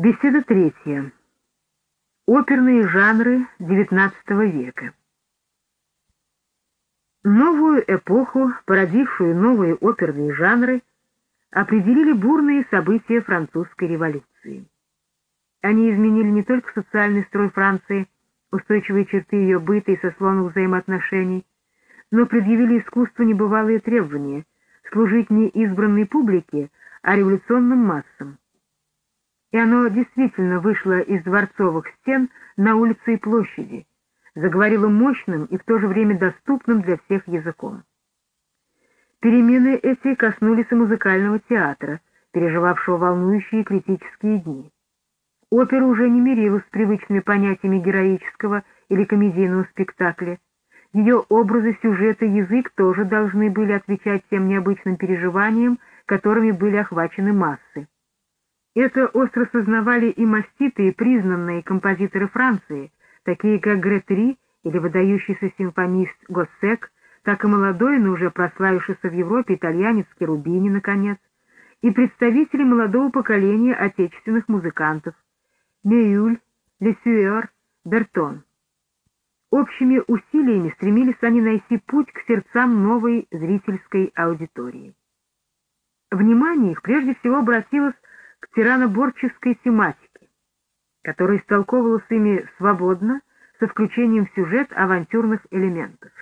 Беседа третья. Оперные жанры XIX века. Новую эпоху, породившую новые оперные жанры, определили бурные события французской революции. Они изменили не только социальный строй Франции, устойчивые черты ее быта и сословных взаимоотношений, но предъявили искусству небывалые требования служить не избранной публике, а революционным массам. И оно действительно вышло из дворцовых стен на улицы и площади, заговорило мощным и в то же время доступным для всех языком. Перемены эти коснулись и музыкального театра, переживавшего волнующие критические дни. Опера уже не мирилась с привычными понятиями героического или комедийного спектакля. Ее образы, сюжеты, язык тоже должны были отвечать тем необычным переживаниям, которыми были охвачены массы. Это остро сознавали и маститые признанные композиторы Франции, такие как Гретри или выдающийся симфонист Госсек, так и молодой, но уже прославившийся в Европе итальянец Керубини, наконец, и представители молодого поколения отечественных музыкантов Меюль, Лесюэр, Бертон. Общими усилиями стремились они найти путь к сердцам новой зрительской аудитории. Внимание их прежде всего обратилось тираноборческой тематике, которая истолковывалась ими свободно, со включением в сюжет авантюрных элементов.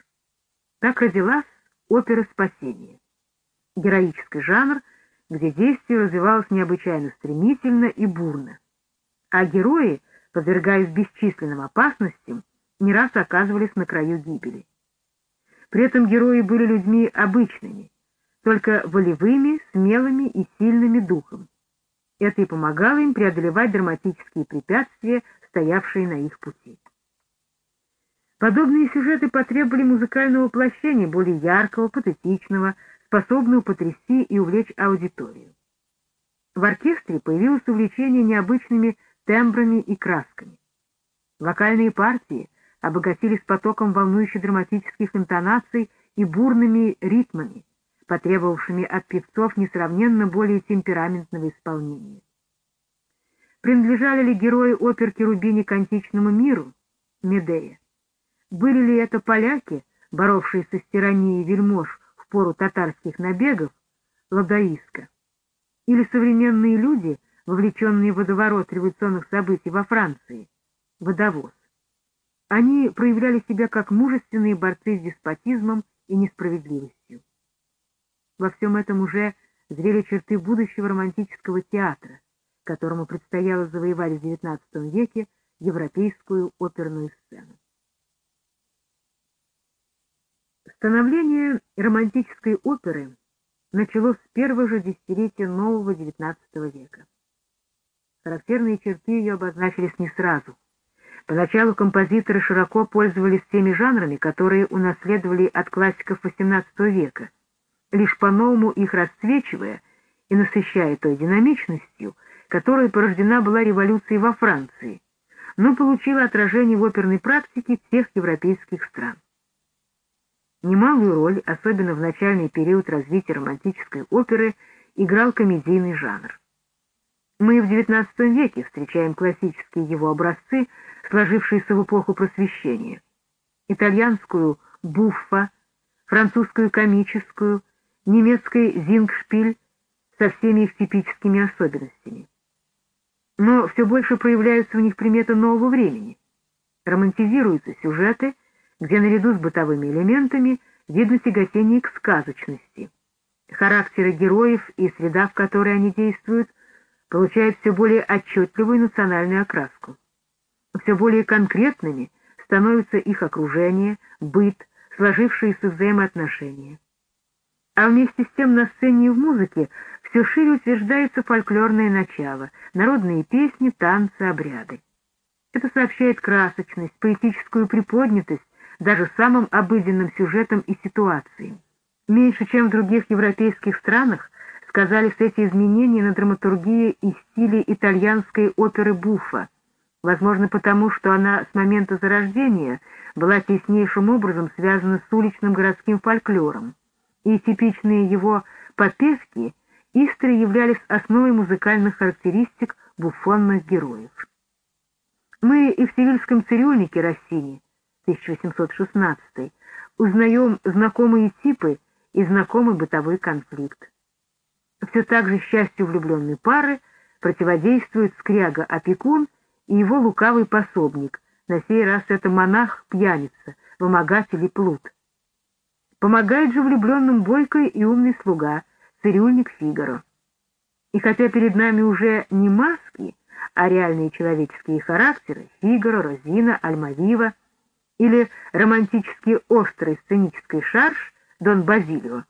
Так родилась опера «Спасение» — героический жанр, где действие развивалось необычайно стремительно и бурно. А герои, подвергаясь бесчисленным опасностям, не раз оказывались на краю гибели. При этом герои были людьми обычными, только волевыми, смелыми и сильными духом. Это и помогало им преодолевать драматические препятствия, стоявшие на их пути. Подобные сюжеты потребовали музыкального воплощения, более яркого, патетичного, способного потрясти и увлечь аудиторию. В оркестре появилось увлечение необычными тембрами и красками. Вокальные партии обогатились потоком волнующих драматических интонаций и бурными ритмами, потребовавшими от певцов несравненно более темпераментного исполнения. Принадлежали ли герои оперки Рубини к античному миру? Медея. Были ли это поляки, боровшиеся с тиранией вельмож в пору татарских набегов, Ладоиска? Или современные люди, вовлеченные в водоворот революционных событий во Франции, водовоз? Они проявляли себя как мужественные борцы с деспотизмом и несправедливостью. Во всем этом уже зрели черты будущего романтического театра, которому предстояло завоевать в XIX веке европейскую оперную сцену. Становление романтической оперы началось с первого же десятилетия нового XIX века. Характерные черты ее обозначились не сразу. Поначалу композиторы широко пользовались теми жанрами, которые унаследовали от классиков XVIII века, лишь по-новому их расцвечивая и насыщая той динамичностью, которой порождена была революция во Франции, но получила отражение в оперной практике всех европейских стран. Немалую роль, особенно в начальный период развития романтической оперы, играл комедийный жанр. Мы в XIX веке встречаем классические его образцы, сложившиеся в эпоху просвещения. Итальянскую «буффа», французскую комическую, немецкий «зингшпиль» со всеми их типическими особенностями. Но все больше проявляются в них приметы нового времени. Романтизируются сюжеты — где наряду с бытовыми элементами видно тяготение к сказочности. Характеры героев и среда, в которой они действуют, получают все более отчетливую национальную окраску. Все более конкретными становятся их окружение, быт, сложившиеся взаимоотношения. А вместе с тем на сцене и в музыке все шире утверждается фольклорное начало, народные песни, танцы, обряды. Это сообщает красочность, поэтическую приподнятость даже самым обыденным сюжетом и ситуацией. Меньше, чем в других европейских странах, сказались эти изменения на драматургии и стиле итальянской оперы Буффа, возможно потому, что она с момента зарождения была теснейшим образом связана с уличным городским фольклором, и типичные его попевки истории являлись основой музыкальных характеристик буфонных героев. Мы и в «Севильском цирюльнике» Россини 1816 узнаем знакомые типы и знакомый бытовой конфликт. Все так же счастью влюбленной пары противодействует скряга-опекун и его лукавый пособник, на сей раз это монах-пьяница, вымогатель и плут. Помогает же влюбленным бойкой и умный слуга, цирюльник Фигаро. И хотя перед нами уже не маски, а реальные человеческие характеры Фигаро, Розина, Альмавива или романтически острый сценический шарж Дон Базилио,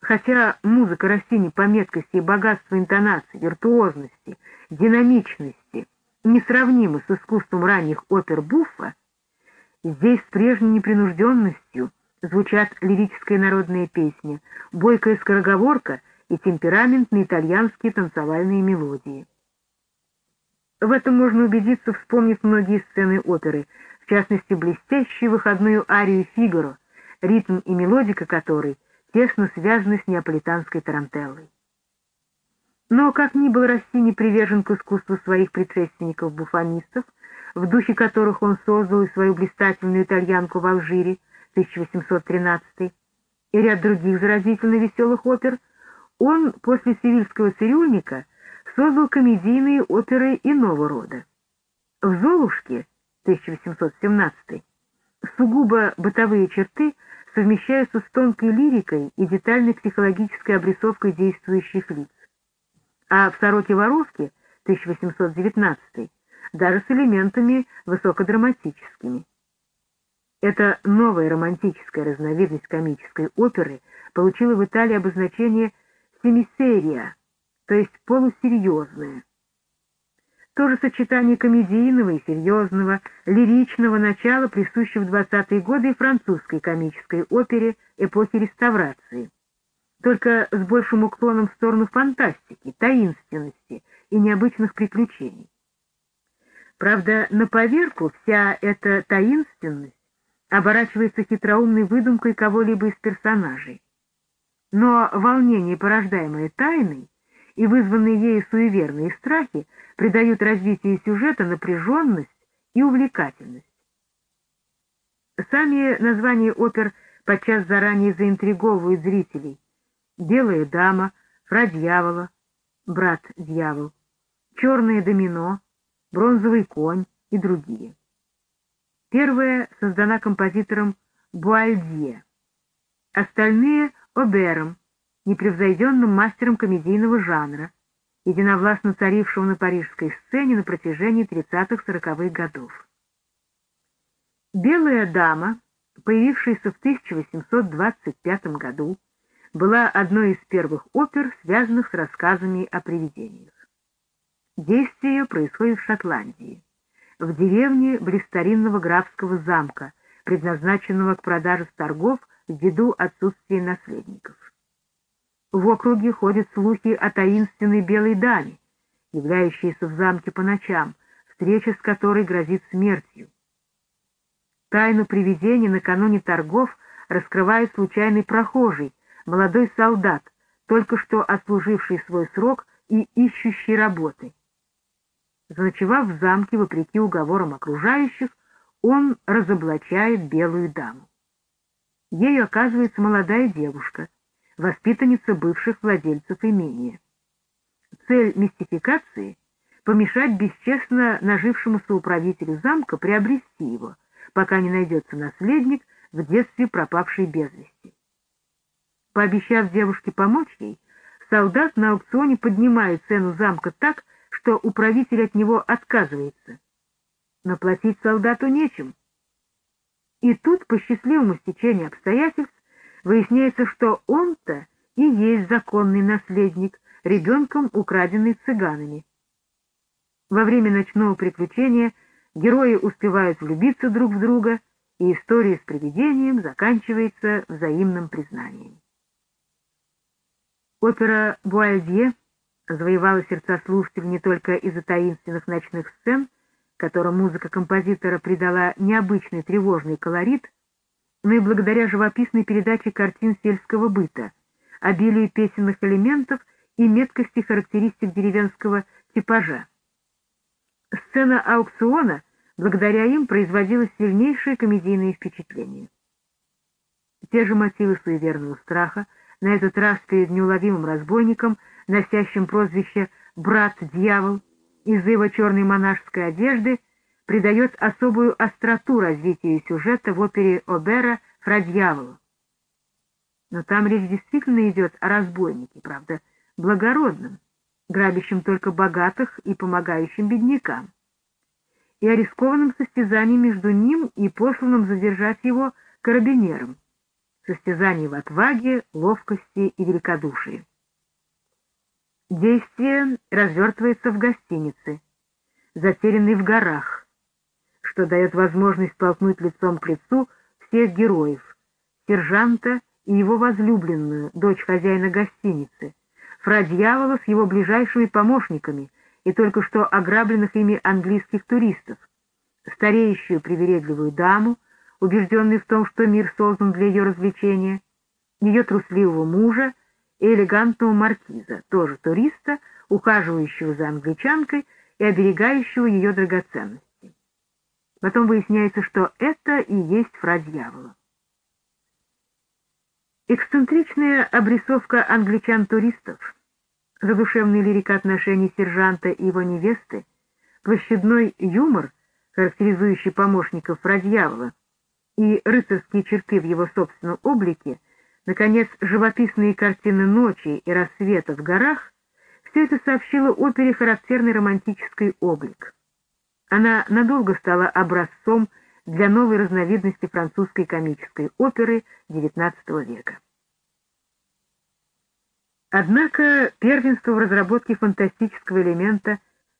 хотя музыка Россини по меткости и богатству интонации, виртуозности, динамичности несравнима с искусством ранних опер Буффа, здесь с прежней непринужденностью звучат лирическая народная песня, бойкая скороговорка и темпераментные итальянские танцевальные мелодии. В этом можно убедиться, вспомнив многие сцены оперы, в частности, блестящую выходную арию «Фигаро», ритм и мелодика которой тесно связаны с неаполитанской тарантеллой. Но, как ни был Россини привержен к искусству своих предшественников-буфонистов, в духе которых он создал и свою блистательную итальянку в Алжире, 1813, и ряд других заразительно веселых опер, он после «Севильского цирюльника» создал комедийные оперы иного рода. В «Золушке» 1817 сугубо бытовые черты совмещаются с тонкой лирикой и детальной психологической обрисовкой действующих лиц. А в «Сороке-воровке» 1819 даже с элементами высокодраматическими. Эта новая романтическая разновидность комической оперы получила в Италии обозначение «семисерия», то есть полусерьезная. То же сочетание комедийного и серьезного, лиричного начала присуще в 20-е годы и французской комической опере эпохи реставрации, только с большим уклоном в сторону фантастики, таинственности и необычных приключений. Правда, на поверку вся эта таинственность оборачивается хитроумной выдумкой кого-либо из персонажей. Но волнение, порождаемое тайной, и вызванные ею суеверные страхи придают развитию сюжета напряженность и увлекательность. Сами названия опер подчас заранее заинтриговывают зрителей. «Белая дама», «Фра дьявола», «Брат-дьявол», «Черное домино», «Бронзовый конь» и другие. Первая создана композитором Буальдье, остальные — Обером, непревзойденным мастером комедийного жанра, единовластно царившего на парижской сцене на протяжении 30-40-х годов. «Белая дама», появившаяся в 1825 году, была одной из первых опер, связанных с рассказами о привидениях. Действие ее происходит в Шотландии, в деревне близ старинного графского замка, предназначенного к продаже с торгов ввиду отсутствия наследников. В округе ходят слухи о таинственной белой даме, являющейся в замке по ночам, встреча с которой грозит смертью. Тайну привидения накануне торгов раскрывает случайный прохожий, молодой солдат, только что отслуживший свой срок и ищущий работы. Заночевав в замке, вопреки уговорам окружающих, он разоблачает белую даму. Ею оказывается молодая девушка — воспитанница бывших владельцев имения. Цель мистификации — помешать бесчестно нажившемуся управителю замка приобрести его, пока не найдется наследник, в детстве пропавший без вести. Пообещав девушке помочь ей, солдат на аукционе поднимает цену замка так, что управитель от него отказывается. Но платить солдату нечем. И тут, по счастливому стечению обстоятельств, Выясняется, что он-то и есть законный наследник, ребенком, украденный цыганами. Во время ночного приключения герои успевают влюбиться друг в друга, и история с привидением заканчивается взаимным признанием. Опера «Буальдье» завоевала сердца слушателей не только из-за таинственных ночных сцен, которым музыка композитора придала необычный тревожный колорит, но и благодаря живописной передаче картин сельского быта, обилию песенных элементов и меткости характеристик деревенского типажа. Сцена аукциона благодаря им производила сильнейшее комедийное впечатление. Те же мотивы суеверного страха, на этот раз перед неуловимым разбойником, носящим прозвище «брат-дьявол», из-за его черной монашеской одежды, придает особую остроту развитию сюжета в опере Обера «Фра дьявола». Но там речь действительно идет о разбойнике, правда, благородном, грабящем только богатых и помогающим беднякам, и о рискованном состязании между ним и посланным задержать его карабинером, состязании в отваге, ловкости и великодушии. Действие развертывается в гостинице, затерянной в горах, что дает возможность столкнуть лицом к лицу всех героев, сержанта и его возлюбленную, дочь хозяина гостиницы, фра дьявола с его ближайшими помощниками и только что ограбленных ими английских туристов, стареющую привередливую даму, убежденную в том, что мир создан для ее развлечения, ее трусливого мужа и элегантного маркиза, тоже туриста, ухаживающего за англичанкой и оберегающего ее драгоценности. Потом выясняется, что это и есть фра дьявола. Эксцентричная обрисовка англичан-туристов, задушевный лирик отношений сержанта и его невесты, площадной юмор, характеризующий помощников Фрадьявола, и рыцарские черты в его собственном облике, наконец, живописные картины ночи и рассвета в горах, все это сообщило опере характерный романтический облик. Она надолго стала образцом для новой разновидности французской комической оперы XIX века. Однако первенство в разработке фантастического элемента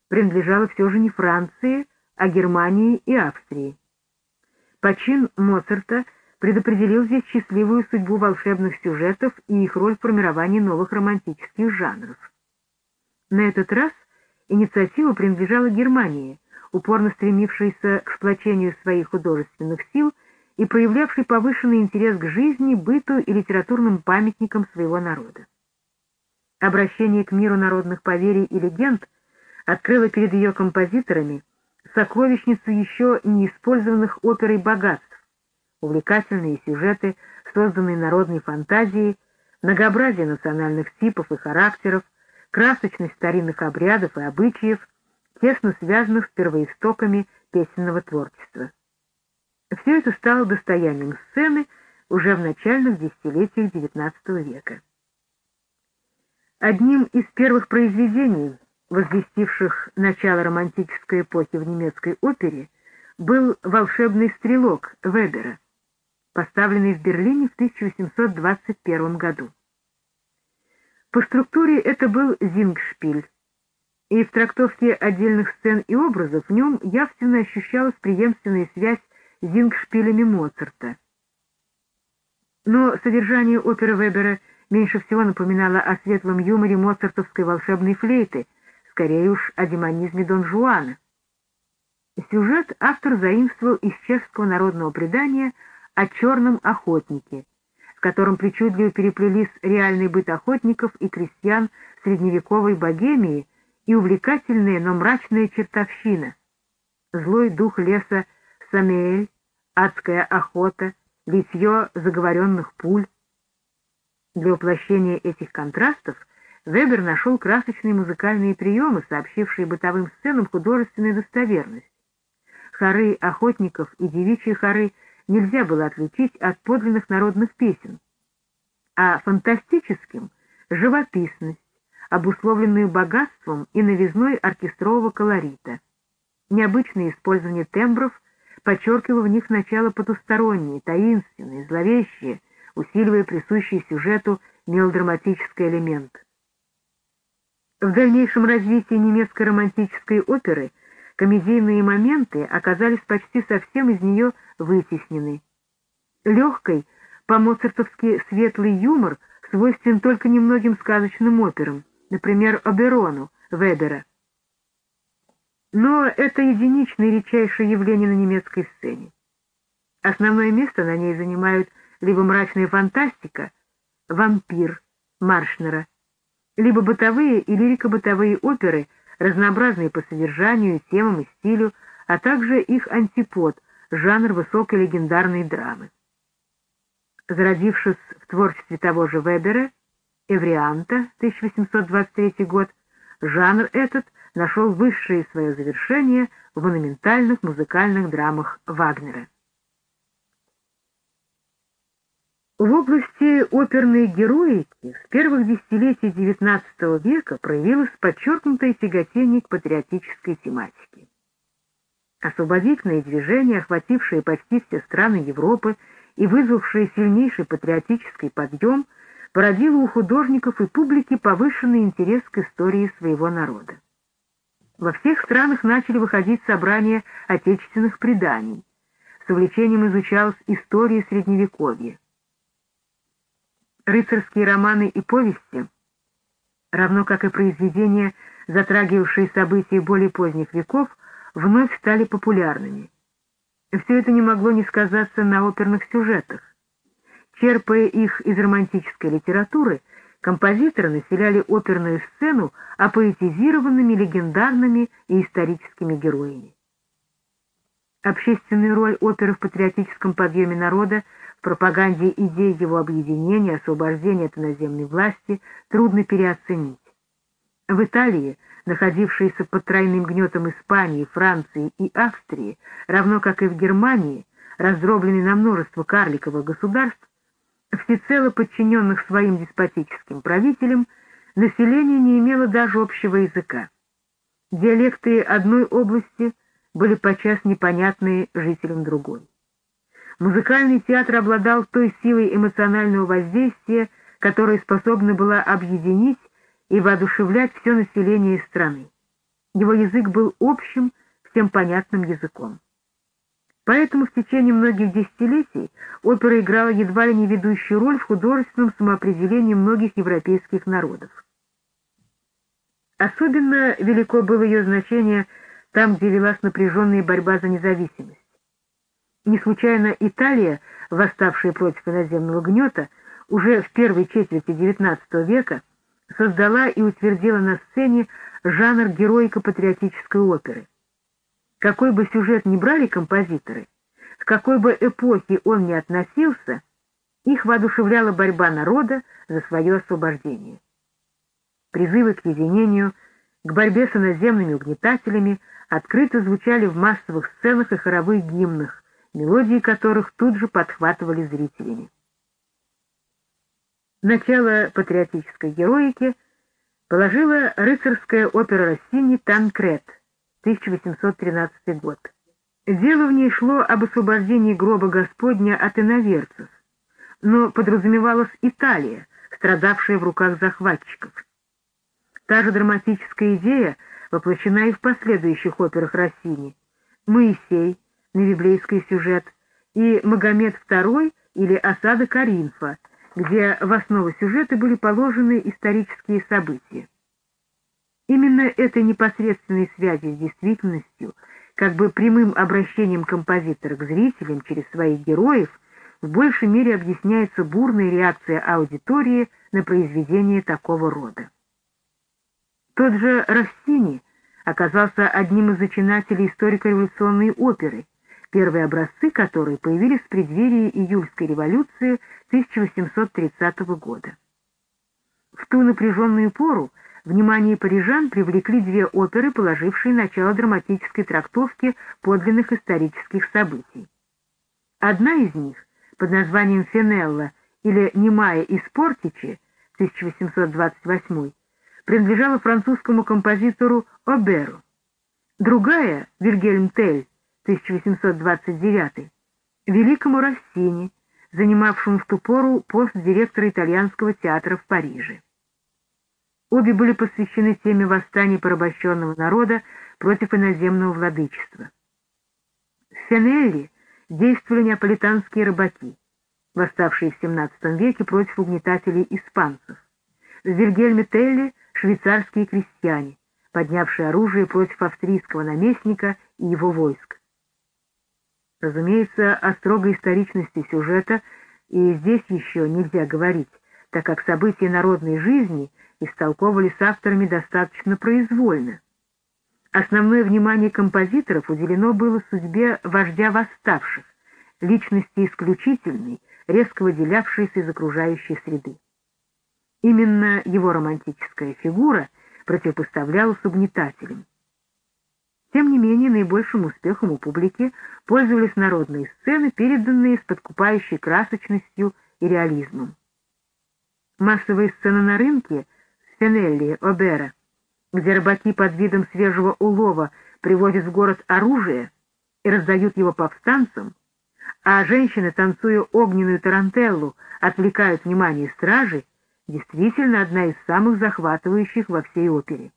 принадлежало все же не Франции, а Германии и Австрии. Почин Моцарта предопределил здесь счастливую судьбу волшебных сюжетов и их роль в формировании новых романтических жанров. На этот раз инициатива принадлежала Германии, упорно стремившейся к сплочению своих художественных сил и проявлявшей повышенный интерес к жизни, быту и литературным памятникам своего народа. Обращение к миру народных поверий и легенд открыло перед ее композиторами сокровищницу еще неиспользованных оперой богатств, увлекательные сюжеты, созданные народной фантазией, многообразие национальных типов и характеров, красочность старинных обрядов и обычаев — тесно связанных с первоистоками песенного творчества. Все это стало достоянием сцены уже в начальных десятилетиях XIX века. Одним из первых произведений, возвестивших начало романтической эпохи в немецкой опере, был «Волшебный стрелок» Вебера, поставленный в Берлине в 1821 году. По структуре это был зингшпиль, и в трактовке отдельных сцен и образов в нем явственно ощущалась преемственная связь с зингшпилями Моцарта. Но содержание оперы Вебера меньше всего напоминало о светлом юморе моцартовской волшебной флейты, скорее уж о демонизме Дон Жуана. Сюжет автор заимствовал из чешского народного предания о черном охотнике, в котором причудливо переплелись реальный быт охотников и крестьян средневековой Богемии и увлекательная, но мрачная чертовщина. Злой дух леса Самиэль, адская охота, литье заговоренных пуль. Для воплощения этих контрастов Вебер нашел красочные музыкальные приемы, сообщившие бытовым сценам художественную достоверность. Хоры охотников и девичьи хоры нельзя было отличить от подлинных народных песен, а фантастическим — живописность, обусловленную богатством и новизной оркестрового колорита. Необычное использование тембров подчеркивало в них начало потустороннее, таинственное, зловещее, усиливая присущий сюжету мелодраматический элемент. В дальнейшем развитии немецкой романтической оперы комедийные моменты оказались почти совсем из нее вытеснены. Легкой, по-моцартовски светлый юмор свойствен только немногим сказочным операм, например, Оберону Вебера. Но это единичное редчайшее явление на немецкой сцене. Основное место на ней занимают либо мрачная фантастика, вампир Маршнера, либо бытовые и лирико-бытовые оперы разнообразные по содержанию, темам и стилю, а также их антипод, жанр высокой легендарной драмы. Зародившись в творчестве того же Вебера, Эврианта, 1823 год, жанр этот нашел высшее свое завершение в монументальных музыкальных драмах Вагнера. В области оперной героики с первых десятилетий XIX века проявилось подчеркнутое тяготение к патриотической тематике. Освободительные движения, охватившие почти все страны Европы и вызвавшие сильнейший патриотический подъем, породило у художников и публики повышенный интерес к истории своего народа. Во всех странах начали выходить собрания отечественных преданий. С увлечением изучалась история Средневековья рыцарские романы и повести, равно как и произведения, затрагивавшие события более поздних веков, вновь стали популярными. Все это не могло не сказаться на оперных сюжетах. Черпая их из романтической литературы, композиторы населяли оперную сцену апоэтизированными легендарными и историческими героями. Общественную роль оперы в патриотическом подъеме народа пропаганде идей его объединения, освобождения от иноземной власти трудно переоценить. В Италии, находившейся под тройным гнетом Испании, Франции и Австрии, равно как и в Германии, раздробленной на множество карликовых государств, всецело подчиненных своим деспотическим правителям, население не имело даже общего языка. Диалекты одной области были подчас непонятны жителям другой. Музыкальный театр обладал той силой эмоционального воздействия, которая способна была объединить и воодушевлять все население страны. Его язык был общим, всем понятным языком. Поэтому в течение многих десятилетий опера играла едва ли не ведущую роль в художественном самоопределении многих европейских народов. Особенно велико было ее значение там, где велась напряженная борьба за независимость. Не случайно Италия, восставшая против иноземного гнета, уже в первой четверти XIX века создала и утвердила на сцене жанр героико-патриотической оперы. Какой бы сюжет ни брали композиторы, к какой бы эпохе он ни относился, их воодушевляла борьба народа за свое освобождение. Призывы к единению, к борьбе с иноземными угнетателями открыто звучали в массовых сценах и хоровых гимнах, мелодии которых тут же подхватывали зрителями. Начало патриотической героики положила рыцарская опера Россини «Танкрет» 1813 год. Дело в ней шло об освобождении гроба Господня от иноверцев, но подразумевалась Италия, страдавшая в руках захватчиков. Та же драматическая идея воплощена и в последующих операх Россини. Моисей, на библейский сюжет, и Магомед II или осада Каринфа, где в основу сюжета были положены исторические события. Именно этой непосредственной связи с действительностью, как бы прямым обращением композитора к зрителям через своих героев, в большей мере объясняется бурная реакция аудитории на произведение такого рода. Тот же Россини оказался одним из зачинателей историко-революционной оперы, первые образцы которой появились в преддверии июльской революции 1830 года. В ту напряженную пору внимание парижан привлекли две оперы, положившие начало драматической трактовке подлинных исторических событий. Одна из них, под названием «Фенелла» или «Немая из Портичи» 1828, принадлежала французскому композитору Оберу. Другая, Вильгельм Тель, 1829, великому Россини, занимавшему в ту пору пост директора итальянского театра в Париже. Обе были посвящены теме восстания порабощенного народа против иноземного владычества. В Фенелли действовали неаполитанские рыбаки, восставшие в XVII веке против угнетателей испанцев. В Вильгельме Телли — швейцарские крестьяне, поднявшие оружие против австрийского наместника и его войск. Разумеется, о строгой историчности сюжета и здесь еще нельзя говорить, так как события народной жизни истолковывались авторами достаточно произвольно. Основное внимание композиторов уделено было судьбе вождя восставших, личности исключительной, резко выделявшейся из окружающей среды. Именно его романтическая фигура противопоставлялась угнетателям. Тем не менее, наибольшим успехом у публики пользовались народные сцены, переданные с подкупающей красочностью и реализмом. Массовые сцены на рынке Фенелли, Обера, где рыбаки под видом свежего улова привозят в город оружие и раздают его повстанцам, а женщины, танцуя огненную тарантеллу, отвлекают внимание стражи, действительно одна из самых захватывающих во всей опере.